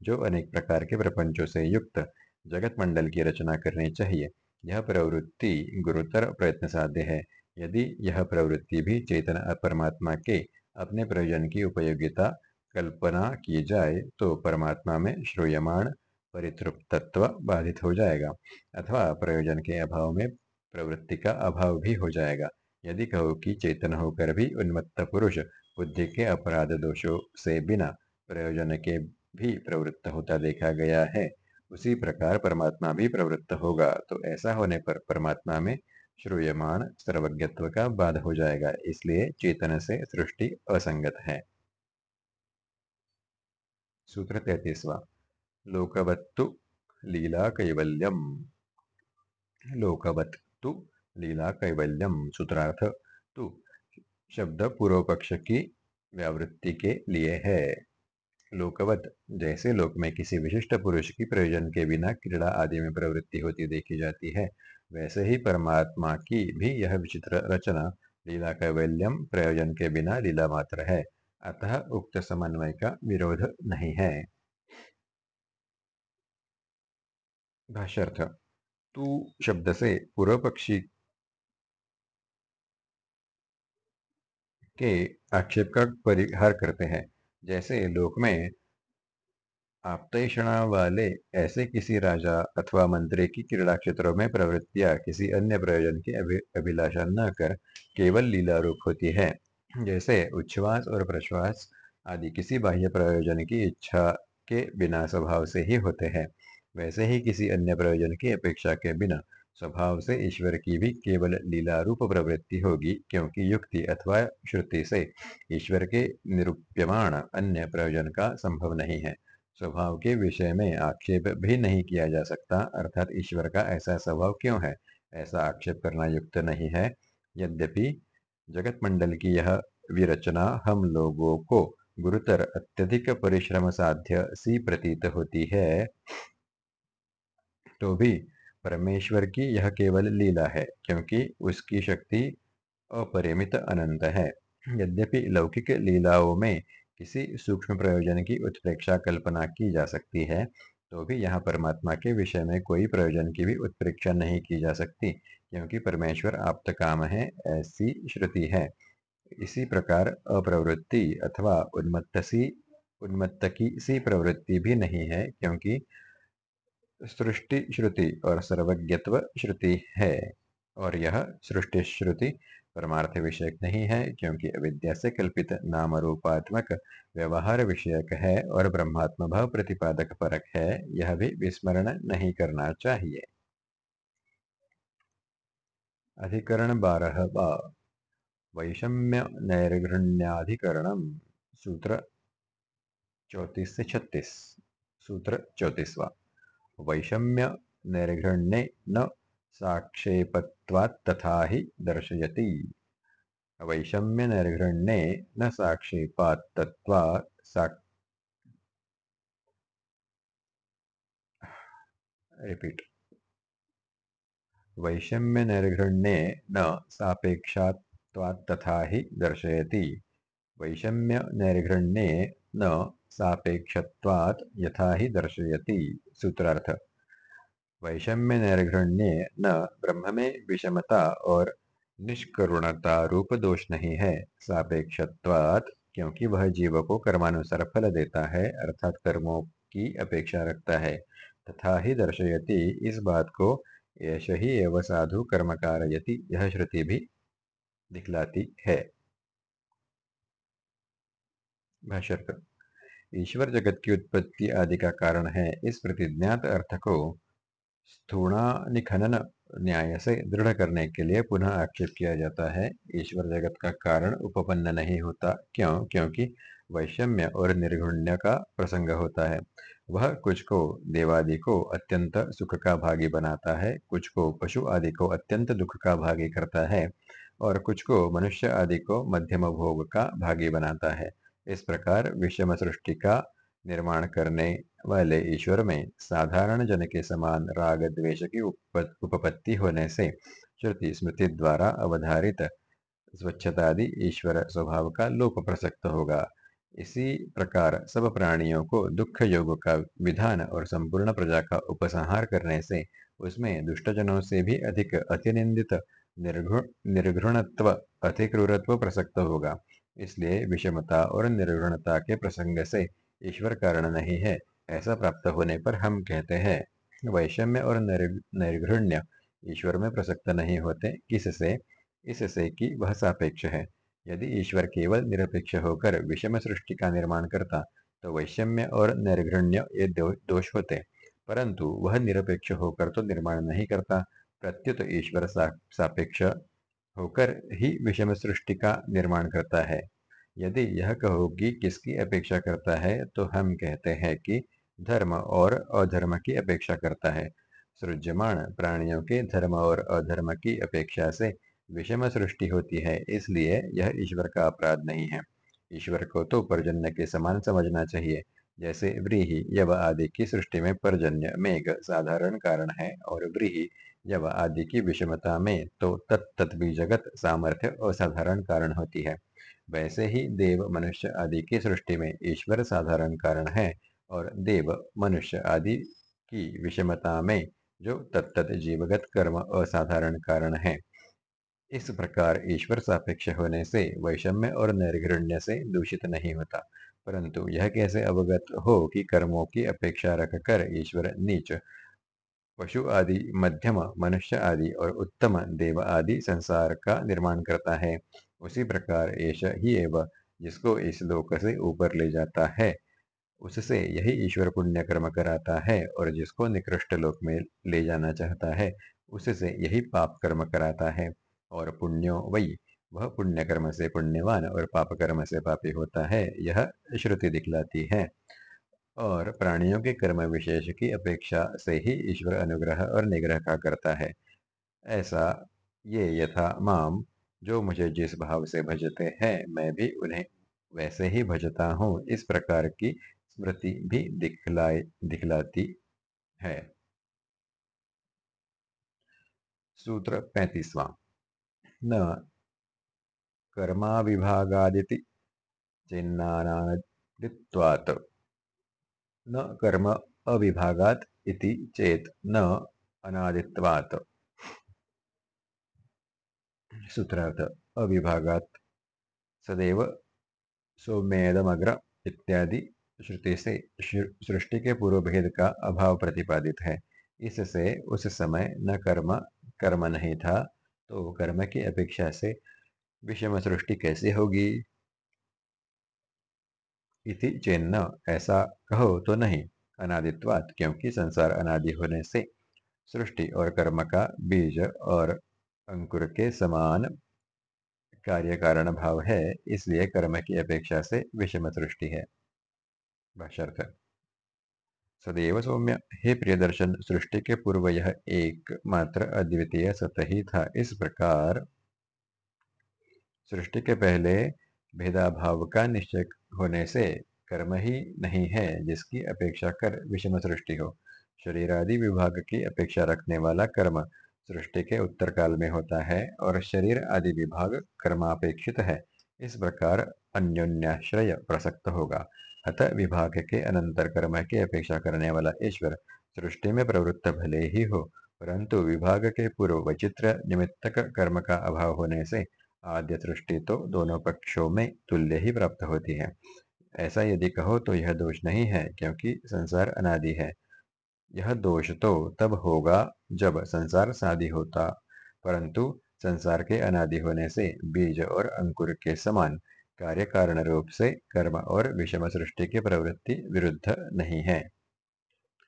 जो अनेक प्रकार के प्रपंचों से युक्त जगत मंडल की रचना करनी चाहिए। यह प्रवृत्ति गुरुतर प्रयत्न साध्य है, यदि यह प्रवृत्ति भी चेतन परमात्मा के अपने प्रयोजन की उपयोगिता कल्पना की जाए तो परमात्मा में श्रूयमाण परितृप्तत्व बाधित हो जाएगा, अथवा प्रयोजन के अभाव में प्रवृत्ति का अभाव भी हो जाएगा। यदि कहो कि चेतन होकर भी उन्मत्त पुरुष बुद्धि के अपराध दोषों से बिना प्रयोजन के भी प्रवृत्त होता देखा गया है, उसी प्रकार परमात्मा भी प्रवृत्त होगा। तो ऐसा होने पर परमात्मा में श्रूयमाण सर्वज्ञत्व का बाध हो जाएगा, इसलिए चेतन से सृष्टि असंगत है। सूत्र तैतीसवा। लोकवत्तु लीला कैवल्यम लोकवत्तु लीला कैवल्यम सूत्रार्थ तु, शब्द पूर्व पक्ष की व्यावृत्ति के लिए है। लोकवत, जैसे लोक में किसी विशिष्ट पुरुष की प्रयोजन के बिना क्रीड़ा आदि में प्रवृत्ति होती देखी जाती है, वैसे ही परमात्मा की भी यह विचित्र रचना लीला कैवल्यम प्रयोजन के बिना लीला मात्र है, अतः उक्त समन्वय का विरोध नहीं है। भाष्यर्थ, तू शब्द से पूर्व पक्षी के आक्षेप का परिहार करते हैं। जैसे लोक में, आपतेषणा वाले ऐसे किसी राजा अथवा मंत्री की क्रीड़ा क्षेत्रों में प्रवृत्तियाँ किसी अन्य प्रयोजन की अभिलाषा न कर केवल लीला रूप होती है। जैसे उच्छ्वास और प्रश्वास आदि किसी बाह्य प्रयोजन की इच्छा के बिना स्वभाव से ही होते हैं। वैसे ही किसी अन्य प्रयोजन की अपेक्षा के बिना स्वभाव से ईश्वर की भी केवल लीला रूप प्रवृत्ति होगी, क्योंकि युक्ति अथवा श्रुति से ईश्वर के निरूप्यमान अन्य प्रयोजन का संभव नहीं है। स्वभाव के विषय में आक्षेप भी नहीं किया जा सकता, अर्थात ईश्वर का ऐसा स्वभाव क्यों है? ऐसा आक्षेप करना युक्त नहीं है। यद्यपि जगत मंडल की यह विरचना हम लोगों को गुरुतर अत्यधिक परिश्रम साध्य सी प्रतीत होती है तो भी परमेश्वर की यह केवल लीला है, क्योंकि उसकी शक्ति अपरिमित अनंत है। यद्यपि लौकिक लीलाओं में किसी सूक्ष्म प्रयोजन की उत्प्रेक्षा कल्पना की जा सकती है तो भी यहाँ परमात्मा के विषय में कोई प्रयोजन की भी उत्प्रेक्षा नहीं की जा सकती, क्योंकि परमेश्वर आप्त काम है, ऐसी श्रुति है। इसी प्रकार अप्रवृत्ति अथवा उन्मत्त सी उन्मत्त की सी प्रवृत्ति भी नहीं है, क्योंकि सृष्टि श्रुति और सर्वज्ञत्व श्रुति है। और यह सृष्टि श्रुति परमार्थ विषयक नहीं है, क्योंकि अविद्या से कल्पित नाम रूपात्मक व्यवहार विषयक है और ब्रह्मात्म भाव प्रतिपादक परक है, यह भी विस्मरण नहीं करना चाहिए। अधिकरण बारह वैषम्य नैर्घृण्याधिकरण। सूत्र चौतीस से छत्तीस। सूत्र चौतीसवा वैषम्य निर्घृण्ये न साक्षेपत्वात् तथा ही दर्शयति। वैषम्य निर्घृण्ये न साक्षेपात् तत्वा रिपीट वैषम्य निर्घृण्ये न सापेक्षात्वात् तथा ही दर्शयति। वैषम्य निर्घृण्ये न सापेक्षत्वात् यथा ही दर्शयति, सूत्रार्थ। वैषम्य निर्घृण्य न ब्रह्म में विषमता और निष्करुणता रूप दोष नहीं है। सापेक्षत्वात् क्योंकि वह जीव को कर्मानुसार फल देता है, अर्थात कर्मों की अपेक्षा रखता है। तथा ही दर्शयति, इस बात को यश ही एवं साधु कर्म कारयति यह श्रुति भी दिखलाती है। भाष्यर्थ। ईश्वर जगत की उत्पत्ति आदि का कारण है। इस प्रतिज्ञात अर्थ को स्थूणानिखनन न्याय से दृढ़ करने के लिए पुनः आक्षेप किया जाता है। ईश्वर जगत का कारण उपपन्न नहीं होता। क्यों? क्योंकि वैषम्य और निर्गुण्य का प्रसंग होता है। वह कुछ को देवादि को अत्यंत सुख का भागी बनाता है। कुछ को पशु आदि को अत्यंत दुख का भागी करता है। और कुछ को मनुष्य आदि को मध्यम भोग का भागी बनाता है। इस प्रकार विषम सृष्टि का निर्माण करने वाले ईश्वर में साधारण जन के समान राग द्वेष की उपपत्ति होने से श्रुति स्मृति द्वारा अवधारित स्वच्छतादि ईश्वर स्वभाव का लोप प्रसक्त होगा। इसी प्रकार सब प्राणियों को दुख योग का विधान और संपूर्ण प्रजा का उपसंहार करने से उसमें दुष्टजनों से भी अधिक अतिनिंदित निर्घृणत्व, अतिक्रूरत्व प्रसक्त होगा। इसलिए विषमता और निर्गुणता के प्रसंग से ईश्वर कारण नहीं है, ऐसा प्राप्त होने पर हम कहते हैं, वैषम्य और निर्घृण्य ईश्वर में प्रसक्त नहीं होते, किससे? इससे कि वह सापेक्ष है। यदि ईश्वर केवल निरपेक्ष होकर विषम सृष्टि का निर्माण करता तो वैषम्य और निर्घृण्य ये दोष होते, परंतु वह निरपेक्ष होकर तो निर्माण नहीं करता, प्रत्युत ईश्वर सापेक्ष होकर ही विषम सृष्टि का निर्माण करता है। यदि यह कहो कि किसकी अपेक्षा करता है तो हम कहते हैं कि धर्म और अधर्म की अपेक्षा करता है। सृज्यमान प्राणियों के धर्म और अधर्म की अपेक्षा से विषम सृष्टि होती है, इसलिए यह ईश्वर का अपराध नहीं है। ईश्वर को तो पर्जन्य के समान समझना चाहिए, जैसे व्रीहि, यव आदि की सृष्टि में पर्जन्य, मेघ, साधारण कारण है और व्रीहि यव आदि की विषमता में तो तत्त भी जगत सामर्थ्य असाधारण कारण होती है। वैसे ही देव मनुष्य आदि की सृष्टि में ईश्वर साधारण कारण है और देव मनुष्य आदि की विषमता में, जो तत्त जीवगत कर्म असाधारण कारण है। इस प्रकार ईश्वर सापेक्ष होने से, वैषम्य और निर्घृण्य से दूषित नहीं होता। परंतु यह कैसे अवगत हो कि कर्मों की अपेक्षा रखकर ईश्वर नीच पशु आदि, मध्यम, मनुष्य आदि और उत्तम देव आदि संसार का निर्माण करता है। उसी प्रकार ऐश ही एवं, जिसको इस लोक से ऊपर ले जाता है, उससे यही ईश्वर पुण्य कर्म कराता है और जिसको निकृष्ट लोक में ले जाना चाहता है, उससे यही पाप कर्म कराता है। और पुण्यो वही वह पुण्य कर्म से पुण्यवान और पाप कर्म से पापी होता है, यह श्रुति दिखलाती है। और प्राणियों के कर्म विशेष की अपेक्षा से ही ईश्वर अनुग्रह और निग्रह का करता है। ऐसा ये यथा माम जो मुझे जिस भाव से भजते हैं, मैं भी उन्हें वैसे ही भजता हूँ। इस प्रकार की स्मृति भी दिखलाए, दिखलाती है। सूत्र पैंतीसवां। न कर्माविभागादिति चिन्नानादित्वात्। न कर्म अविभागात इति चेत न अनादित्वात्। सूत्रार्थ, अविभागात सदैव सोमेदमग्र इत्यादि श्रुति से सृष्टि के पूर्व भेद का अभाव प्रतिपादित है। इससे उस समय न कर्म कर्म नहीं था तो कर्म की अपेक्षा से विषम सृष्टि कैसे होगी? इति चेन्न ऐसा कहो तो नहीं, अनादित्वात, क्योंकि संसार अनादि होने से सृष्टि और कर्म का बीज और अंकुर के समान कार्य कारण भाव है, इसलिए कर्म की अपेक्षा से विषम सृष्टि है। सदैव सौम्य। हे प्रिय दर्शन सृष्टि के पूर्व यह एक मात्र अद्वितीय सत ही था। इस प्रकार सृष्टि के पहले भेदाभाव का निश्चय होने से कर्म ही नहीं है जिसकी अपेक्षा कर विषम सृष्टि हो। शरीर आदि विभाग की अपेक्षा रखने वाला कर्म सृष्टि के उत्तर काल में होता है और शरीर आदि विभाग कर्मापेक्षित है। इस प्रकार अन्योन्याश्रय प्रसक्त होगा। अतः विभाग के अनंतर कर्म की अपेक्षा करने वाला ईश्वर सृष्टि में प्रवृत्त भले ही हो, परंतु विभाग के पूर्व वचित्र निमित्तक कर्म का अभाव होने से आद्य सृष्टि तो दोनों पक्षों में तुल्य ही प्राप्त होती है। ऐसा यदि कहो तो यह दोष नहीं है, क्योंकि संसार अनादि है। यह दोष तो तब होगा जब संसार शादी होता, परंतु संसार के अनादि होने से बीज और अंकुर के समान कार्य कारण रूप से कर्म और विषम सृष्टि की प्रवृत्ति विरुद्ध नहीं है।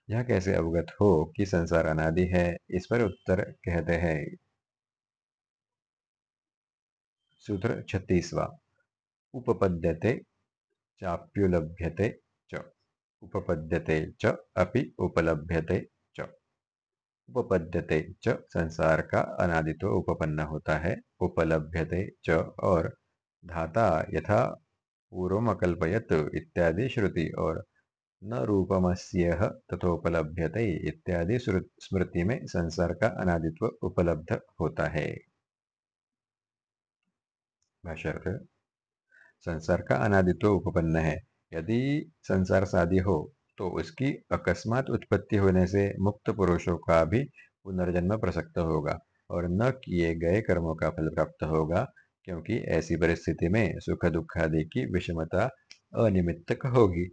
यह कैसे अवगत हो कि संसार अनादि है, इस पर उत्तर कहते हैं। सूत्र छत्तीसवा। उपपद्यते चाप्युलभ्यते च। उपपद्यते च, अपि उपलभ्यते च। उपपद्यते च, संसार का अनादित्व उपपन्न होता है। उपलभ्यते च, और धाता यथा पूर्वमकल्पयत इत्यादि श्रुति, और न रूपमस्य तथोपलभ्यते इत्यादि स्मृति में संसार का अनादित्व उपलब्ध होता है। संसार का अनादित्व उपपन्न है। यदि संसार शादी हो तो उसकी अकस्मात उत्पत्ति होने से मुक्त पुरुषों का भी पुनर्जन्म प्रसक्त होगा और न किए गए कर्मों का फल प्राप्त होगा, क्योंकि ऐसी परिस्थिति में सुख दुख आदि की विषमता अनिमित्तक होगी।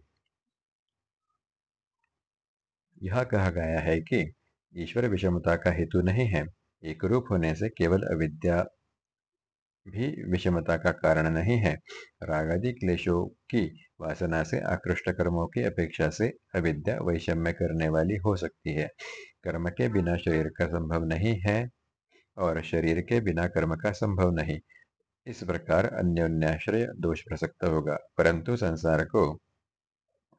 यह कहा गया है कि ईश्वर विषमता का हेतु नहीं है। एक रूप होने से केवल अविद्या भी विषमता का कारण नहीं है। रागादि क्लेशों की वासना से आकृष्ट कर्मों की अपेक्षा से अविद्या वैषम्य करने वाली हो सकती है। कर्म के बिना शरीर का संभव नहीं है और शरीर के बिना कर्म का संभव नहीं। इस प्रकार अन्योन्याश्रय दोष प्रसक्त होगा, परंतु संसार को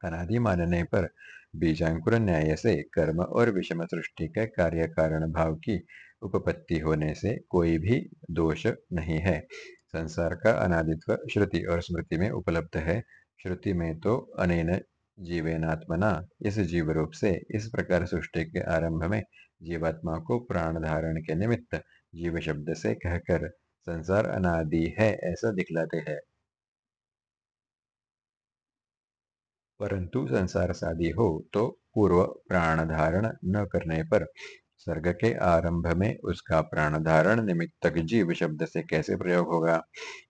अनादि मानने पर बीजांकुर न्याय से कर्म और विषम सृष्टि के कार्य कारण भाव की उपपत्ति होने से कोई भी दोष नहीं है। संसार का अनादित्व श्रुति और स्मृति में उपलब्ध है। श्रुति में तो अनेन जीवेनात्मना इस जीव रूप से इस प्रकार सृष्टि के आरंभ में जीवात्मा को प्राण धारण के निमित्त जीव शब्द से कहकर संसार अनादि है ऐसा दिखलाते हैं। परंतु संसार शादी हो तो पूर्व प्राण धारण न करने पर सर्ग के आरंभ में उसका प्राण धारण निमित्तक जीव शब्द से कैसे प्रयोग होगा?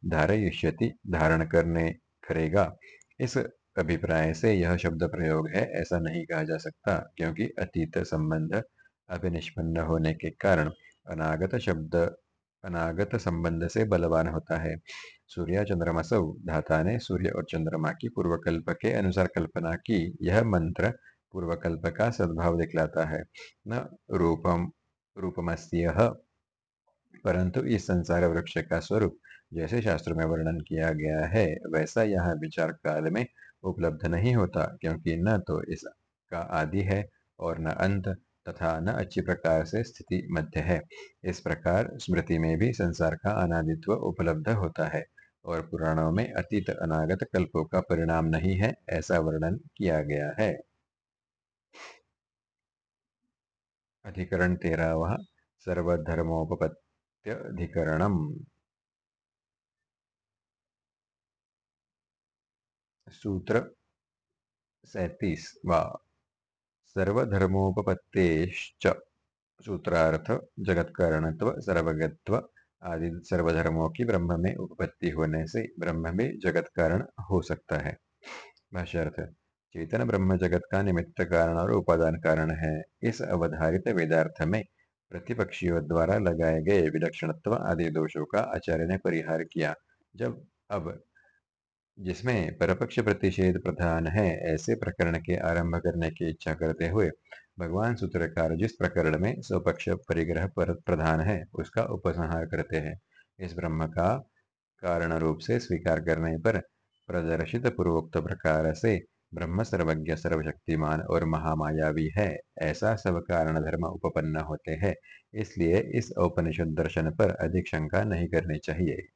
धारयिष्यति धारण करने करेगा। इस अभिप्राय से यह शब्द प्रयोग है, ऐसा नहीं कहा जा सकता, क्योंकि अतीत संबंध अभिनिष्पन्न होने के कारण अनागत शब्द अनागत संबंध से बलवान होता है। सूर्य चंद्रमसौ धाता ने सूर्य और चंद्रमा की पूर्वकल्प के अनुसार कल्पना की। यह मंत्र पूर्वकल्प का सद्भाव दिखलाता है। न रूपम, रूपमस्यह। परंतु इस संसार वृक्ष का स्वरूप जैसे शास्त्र में वर्णन किया गया है, वैसा यह विचार काल में उपलब्ध नहीं होता, क्योंकि न तो इसका आदि है और न अंत। तथा न अच्छी प्रकार से स्थिति मध्य है। इस प्रकार स्मृति में भी संसार का अनादित्व उपलब्ध होता है और पुराणों में अतीत अनागत कल्पों का परिणाम नहीं है, ऐसा वर्णन किया गया है। अधिकरण तेरहवा, सर्वधर्मोपपत्त्यधिकरणम। सूत्र सैतीस व सर्वधर्मोपपत्तेश्च। सूत्रार्थ जगत कारणत्व सर्वगत्व आदि सर्वधर्मों की ब्रह्म में उपपत्ति होने से ब्रह्म में जगत कारण हो सकता है। भाष्यार्थ चेतन ब्रह्म जगत का निमित्त कारण और उपादान कारण है। इस अवधारित वेदार्थ में प्रतिपक्षियों द्वारा लगाए गए विलक्षणत्व आदि दोषों का आचार्य ने परिहार किया। जब अब जिसमें परपक्ष प्रतिषेध प्रधान है, ऐसे प्रकरण के आरंभ करने की इच्छा करते हुए भगवान सूत्रकार जिस प्रकरण में स्वपक्ष परिग्रह पर प्रधान है, उसका उपसंहार करते हैं। इस ब्रह्म का कारण रूप से स्वीकार करने पर प्रदर्शित पूर्वोक्त प्रकार से ब्रह्म सर्वज्ञ, सर्वशक्तिमान और महामायावी है, ऐसा सब कारण धर्म उपपन्न होते हैं, इसलिए इस औपनिषद दर्शन पर अधिक शंका नहीं करनी चाहिए।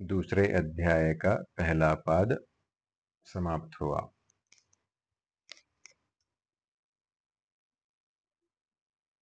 दूसरे अध्याय का पहला पाद समाप्त हुआ।